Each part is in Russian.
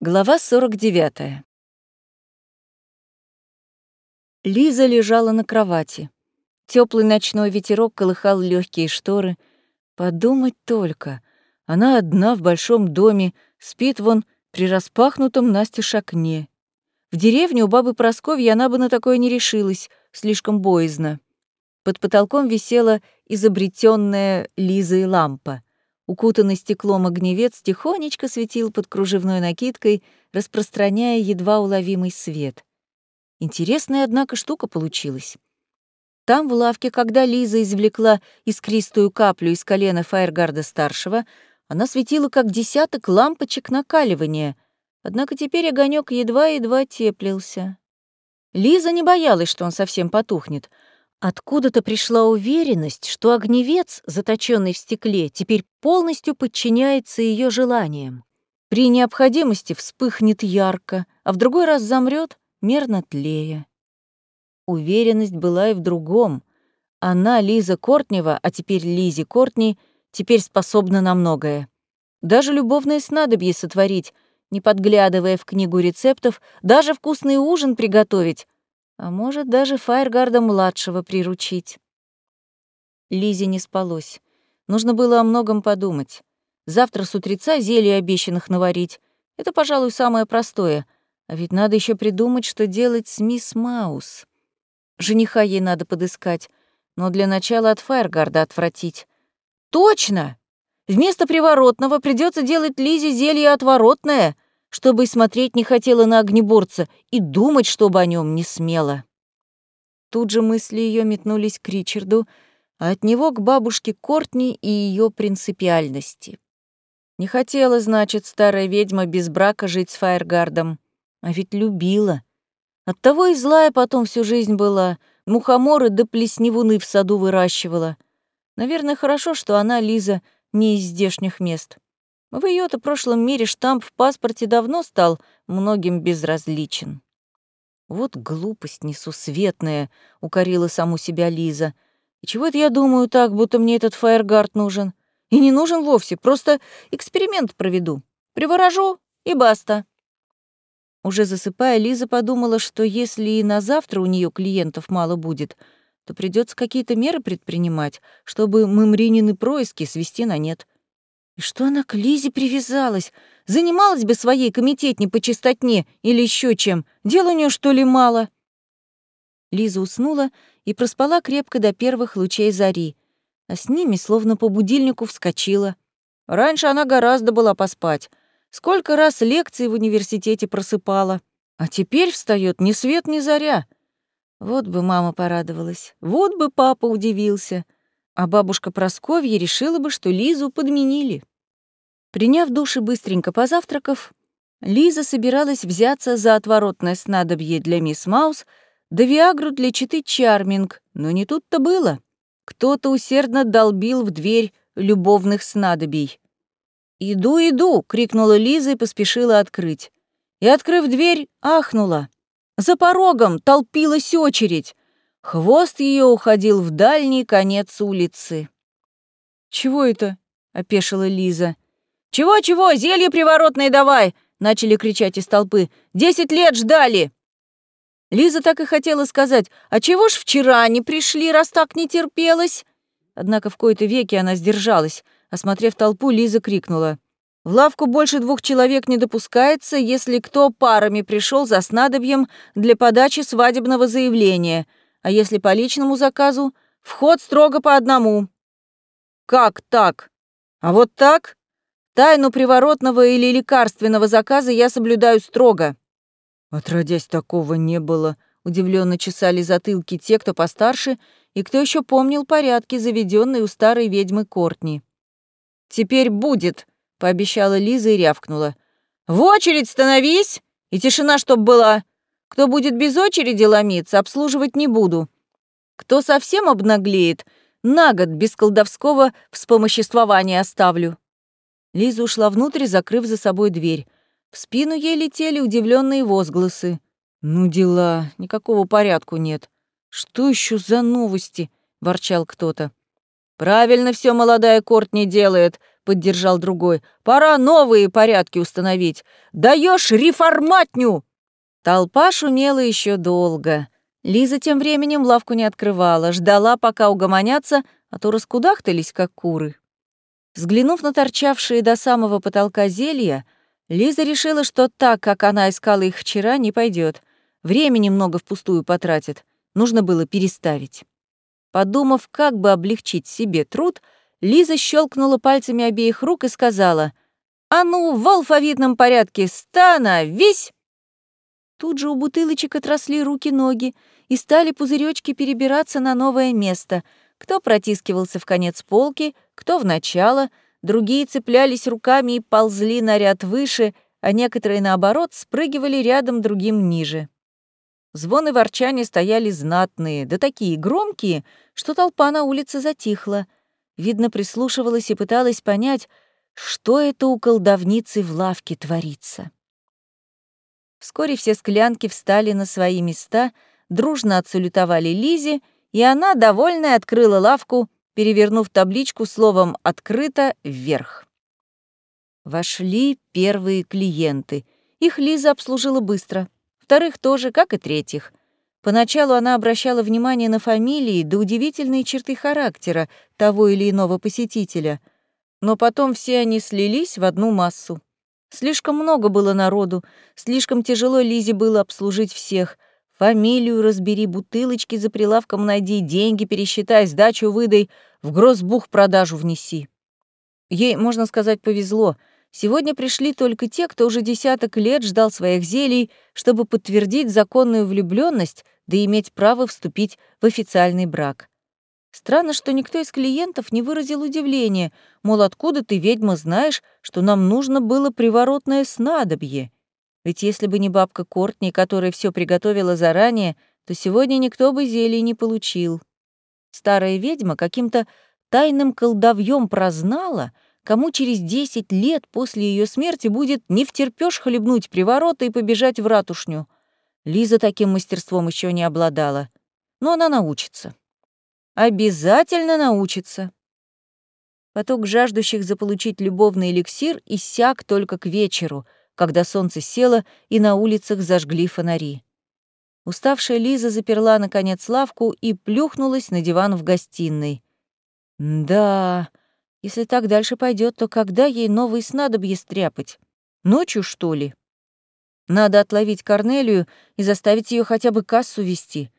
Глава 49. Лиза лежала на кровати. Теплый ночной ветерок колыхал легкие шторы. Подумать только. Она одна в большом доме, спит вон при распахнутом настежь окне. В деревню у бабы Просковьи она бы на такое не решилась, слишком боязно. Под потолком висела изобретенная Лизой лампа — Укутанный стеклом огневец тихонечко светил под кружевной накидкой, распространяя едва уловимый свет. Интересная, однако, штука получилась. Там, в лавке, когда Лиза извлекла искристую каплю из колена Фаергарда-старшего, она светила, как десяток лампочек накаливания, однако теперь огонек едва-едва теплился. Лиза не боялась, что он совсем потухнет — Откуда-то пришла уверенность, что огневец, заточенный в стекле, теперь полностью подчиняется ее желаниям. При необходимости вспыхнет ярко, а в другой раз замрет, мерно тлея. Уверенность была и в другом. Она, Лиза Кортнева, а теперь Лизи Кортни, теперь способна на многое. Даже любовное снадобье сотворить, не подглядывая в книгу рецептов, даже вкусный ужин приготовить, а может, даже Фаергарда-младшего приручить. Лизе не спалось. Нужно было о многом подумать. Завтра с утреца зелье обещанных наварить. Это, пожалуй, самое простое. А ведь надо еще придумать, что делать с мисс Маус. Жениха ей надо подыскать, но для начала от Фаергарда отвратить. Точно! Вместо приворотного придется делать Лизе зелье отворотное — чтобы и смотреть не хотела на огнеборца, и думать, чтобы о нем не смела. Тут же мысли ее метнулись к Ричарду, а от него к бабушке Кортни и ее принципиальности. Не хотела, значит, старая ведьма без брака жить с Фаергардом, а ведь любила. Оттого и злая потом всю жизнь была, мухоморы да плесневуны в саду выращивала. Наверное, хорошо, что она, Лиза, не из здешних мест. В ее-то прошлом мире штамп в паспорте давно стал многим безразличен. «Вот глупость несусветная», — укорила саму себя Лиза. «И чего это я думаю так, будто мне этот фаергард нужен? И не нужен вовсе, просто эксперимент проведу. Приворожу и баста». Уже засыпая, Лиза подумала, что если и на завтра у нее клиентов мало будет, то придется какие-то меры предпринимать, чтобы мымринины происки свести на нет. И что она к Лизе привязалась? Занималась бы своей комитетней по чистотне или еще чем. Дела у нее что ли мало? Лиза уснула и проспала крепко до первых лучей зари, а с ними словно по будильнику вскочила. Раньше она гораздо была поспать. Сколько раз лекции в университете просыпала. А теперь встает ни свет, ни заря. Вот бы мама порадовалась, вот бы папа удивился — а бабушка Просковья решила бы, что Лизу подменили. Приняв душ и быстренько позавтракав, Лиза собиралась взяться за отворотное снадобье для мисс Маус да Виагру для читы Чарминг, но не тут-то было. Кто-то усердно долбил в дверь любовных снадобий. «Иду, иду!» — крикнула Лиза и поспешила открыть. И, открыв дверь, ахнула. За порогом толпилась очередь. Хвост ее уходил в дальний конец улицы. «Чего это?» — опешила Лиза. «Чего-чего, зелье приворотное давай!» — начали кричать из толпы. «Десять лет ждали!» Лиза так и хотела сказать, «А чего ж вчера не пришли, раз так не терпелось?» Однако в кои-то веки она сдержалась. Осмотрев толпу, Лиза крикнула. «В лавку больше двух человек не допускается, если кто парами пришел за снадобьем для подачи свадебного заявления а если по личному заказу, вход строго по одному. Как так? А вот так? Тайну приворотного или лекарственного заказа я соблюдаю строго. Отродясь, такого не было. Удивленно чесали затылки те, кто постарше, и кто еще помнил порядки, заведенные у старой ведьмы Кортни. «Теперь будет», — пообещала Лиза и рявкнула. «В очередь становись! И тишина чтоб была! Кто будет без очереди ломиться, обслуживать не буду. Кто совсем обнаглеет, на год без колдовского вспомоществования оставлю». Лиза ушла внутрь, закрыв за собой дверь. В спину ей летели удивленные возгласы. «Ну дела, никакого порядку нет. Что еще за новости?» — ворчал кто-то. «Правильно все молодая Корт не делает», — поддержал другой. «Пора новые порядки установить. Даешь реформатню!» Толпа шумела еще долго. Лиза тем временем лавку не открывала, ждала, пока угомонятся, а то раскудахтались, как куры. Взглянув на торчавшие до самого потолка зелья, Лиза решила, что так, как она искала их вчера, не пойдет. Времени много впустую потратит. Нужно было переставить. Подумав, как бы облегчить себе труд, Лиза щелкнула пальцами обеих рук и сказала «А ну, в алфавитном порядке, становись!» Тут же у бутылочек отросли руки-ноги и стали пузыречки перебираться на новое место. Кто протискивался в конец полки, кто в начало, другие цеплялись руками и ползли на ряд выше, а некоторые, наоборот, спрыгивали рядом другим ниже. Звон и ворчание стояли знатные, да такие громкие, что толпа на улице затихла. Видно, прислушивалась и пыталась понять, что это у колдовницы в лавке творится. Вскоре все склянки встали на свои места, дружно отсалютовали Лизе, и она, довольная, открыла лавку, перевернув табличку словом «открыто» вверх. Вошли первые клиенты. Их Лиза обслужила быстро. Вторых тоже, как и третьих. Поначалу она обращала внимание на фамилии да удивительные черты характера того или иного посетителя, но потом все они слились в одну массу. Слишком много было народу, слишком тяжело Лизе было обслужить всех. Фамилию разбери, бутылочки за прилавком найди, деньги пересчитай, сдачу выдай, в грозбух продажу внеси. Ей, можно сказать, повезло. Сегодня пришли только те, кто уже десяток лет ждал своих зелий, чтобы подтвердить законную влюбленность, да иметь право вступить в официальный брак. Странно, что никто из клиентов не выразил удивления, мол, откуда ты, ведьма, знаешь, что нам нужно было приворотное снадобье? Ведь если бы не бабка Кортни, которая все приготовила заранее, то сегодня никто бы зелий не получил. Старая ведьма каким-то тайным колдовьем прознала, кому через десять лет после ее смерти будет не втерпёшь хлебнуть приворота и побежать в ратушню. Лиза таким мастерством еще не обладала, но она научится. Обязательно научится. Поток жаждущих заполучить любовный эликсир иссяк только к вечеру, когда солнце село и на улицах зажгли фонари. Уставшая Лиза заперла, наконец, лавку и плюхнулась на диван в гостиной. Да, если так дальше пойдет, то когда ей новые снадобья стряпать? Ночью, что ли? Надо отловить Корнелию и заставить ее хотя бы кассу вести.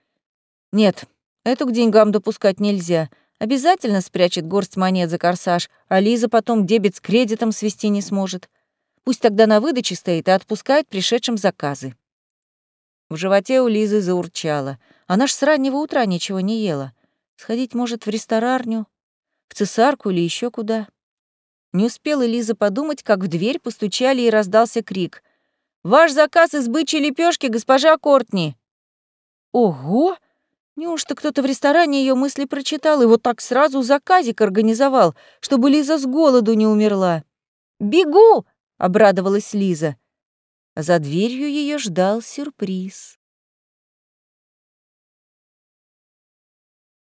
Нет, Эту к деньгам допускать нельзя. Обязательно спрячет горсть монет за корсаж, а Лиза потом дебет с кредитом свести не сможет. Пусть тогда на выдаче стоит и отпускает пришедшим заказы. В животе у Лизы заурчало. Она ж с раннего утра ничего не ела. Сходить, может, в ресторарню, в цесарку или еще куда. Не успела Лиза подумать, как в дверь постучали и раздался крик. «Ваш заказ из бычьей лепешки, госпожа Кортни!» «Ого!» Неужто кто-то в ресторане ее мысли прочитал и вот так сразу заказик организовал, чтобы Лиза с голоду не умерла? «Бегу!» — обрадовалась Лиза. За дверью ее ждал сюрприз.